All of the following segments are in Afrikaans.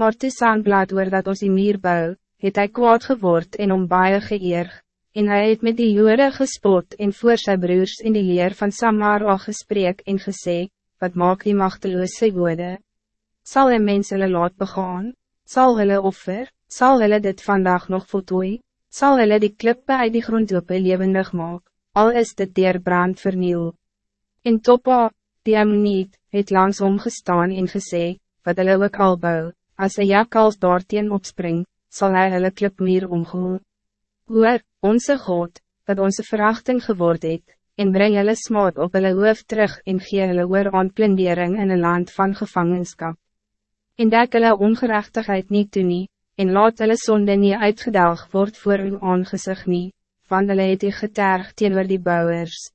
Maar toe Sanblad oor dat ons die meer bou, het hy kwaad geword en om baie geëer, en hy het met die jode gespot en voor sy broers in die leer van Samara gesprek en gesê, wat maak die machteloose woorde? Zal een mens hulle laat begaan? Zal hulle offer? Zal hulle dit vandaag nog voltooi? Zal hulle die klippe uit die grond op levendig maak? Al is dit dier brand verniel. In Topa, die Ammoniet, het langs omgestaan en gesê, wat hulle ook al bou, as een jakals daarteen opspring, zal hij hulle klipmeer omgehoor. Hoor, onze God, dat onze verachting geworden het, en breng hulle smaad op hulle hoofd terug en gee hulle oor aan in een land van gevangenschap. En dek hulle ongerechtigheid niet toe nie, en laat hulle sonde nie uitgedaag word voor uw aangezicht nie, van hulle het die geterg teenoor die bouwers.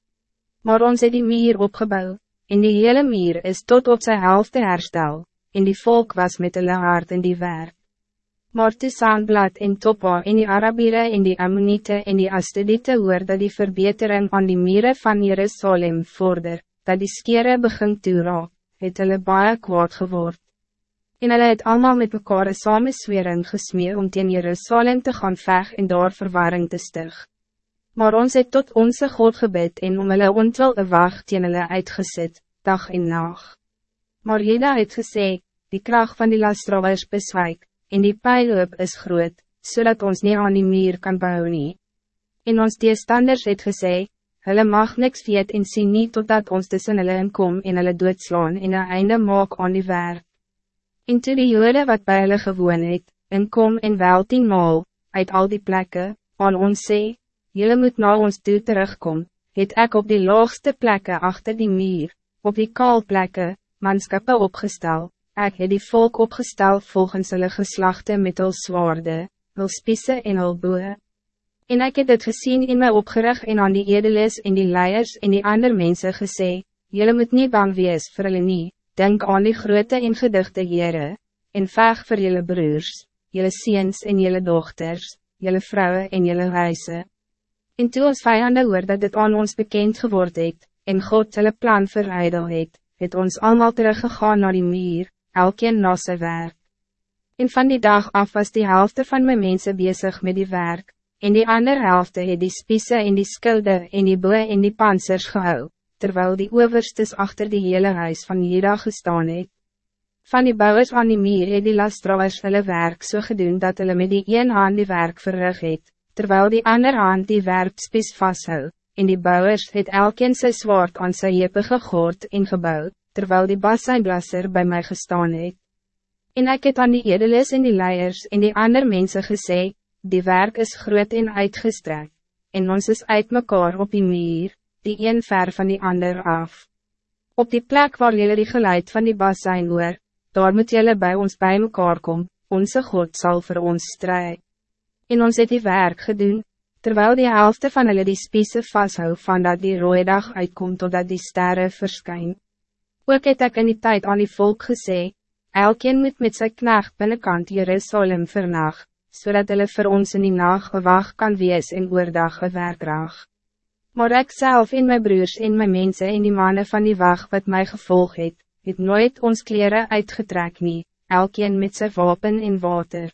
Maar ons het die meer opgebouw, en die hele meer is tot op zijn helft herstel, en die volk was met hulle hart in die werk. Maar toe Sanblad en Topa en die Arabiere en die Ammonite en die Astedite hoor dat die verbetering van die mieren van Jerusalem vorder, dat die skere begin toeraak, het hulle baie kwaad geword. En hulle het allemaal met mekaar een samenswering gesmeer om teen Jerusalem te gaan veg en daar verwarring te stig. Maar ons het tot onze God gebed en om hulle ontwil een wacht teen hulle uitgezet, dag en nacht. Maar Jeda het gesê, die kracht van die lastrouwers beswijk, en die pijloop is groot, zodat ons niet aan die muur kan bouwen. Nie. En ons teestanders het gesê, hulle mag niks weet en sien nie totdat ons tussen hulle inkom en hulle doodslaan en een einde maak aan die werk. En toe die jode wat bij hulle gewoon het, inkom en wel tienmaal, uit al die plekken, aan ons sê, julle moet na ons toe terugkom, het ek op die laagste plekken achter die muur, op die kaalplekken, manskappe opgesteld. Ik heb die volk opgesteld volgens hulle geslachten met hul zwaarde, hul spisse en hul boe. En ik heb dit gezien in my opgerig en aan die edeles en die leiers en die ander mensen gesê, Jullie moet niet bang wees vir hulle nie, denk aan die grote en gedigte Heere, en veg vir jullie broers, jullie ziens en jullie dochters, jullie vrouwen en jullie huise. En toe ons vijanden hoor dat dit aan ons bekend geworden het, en God hulle plan verijdel het, het ons allemaal teruggegaan naar die meer, elkeen na sy werk. En van die dag af was die helft van mijn mensen bezig met die werk, en die andere helft het die spiese en die skilde en die boe en die pansers gehou, terwijl die overstes achter die hele huis van Jeda gestaan het. Van die bouwers aan die meer het die lastrouwers hulle werk so gedoen dat hulle met die een hand die werk verrig het, terwijl die andere hand die werpspies vasthou, en die bouwers het elkeen sy zwaard aan sy jepe gegoord en gebouwd terwijl die basijnblasser bij mij gestaan het. En ik het aan die edeles en die leiers en die ander mensen gesê, die werk is groot en uitgestrekt, en ons is uit mekaar op die muur, die een ver van die ander af. Op die plek waar jullie die geluid van die basijn hoor, daar moet jullie bij ons bij mekaar komen, onze God zal voor ons strijden. En ons het die werk gedoen, terwijl die helft van hulle die spiese vasthou van dat die rooie dag uitkomt totdat die sterren verschijnen. Ook het ek in die tijd aan die volk gesê, elkeen moet met sy knaag binnenkant Jerusalem vernag, zodat hulle vir ons in die nacht gewag kan wees en oordag gewerk draag. Maar ik zelf en mijn broers en mijn mensen en die mannen van die wacht wat mij gevolg het, het nooit ons kleren uitgetrek nie, elkeen met zijn wapen en water.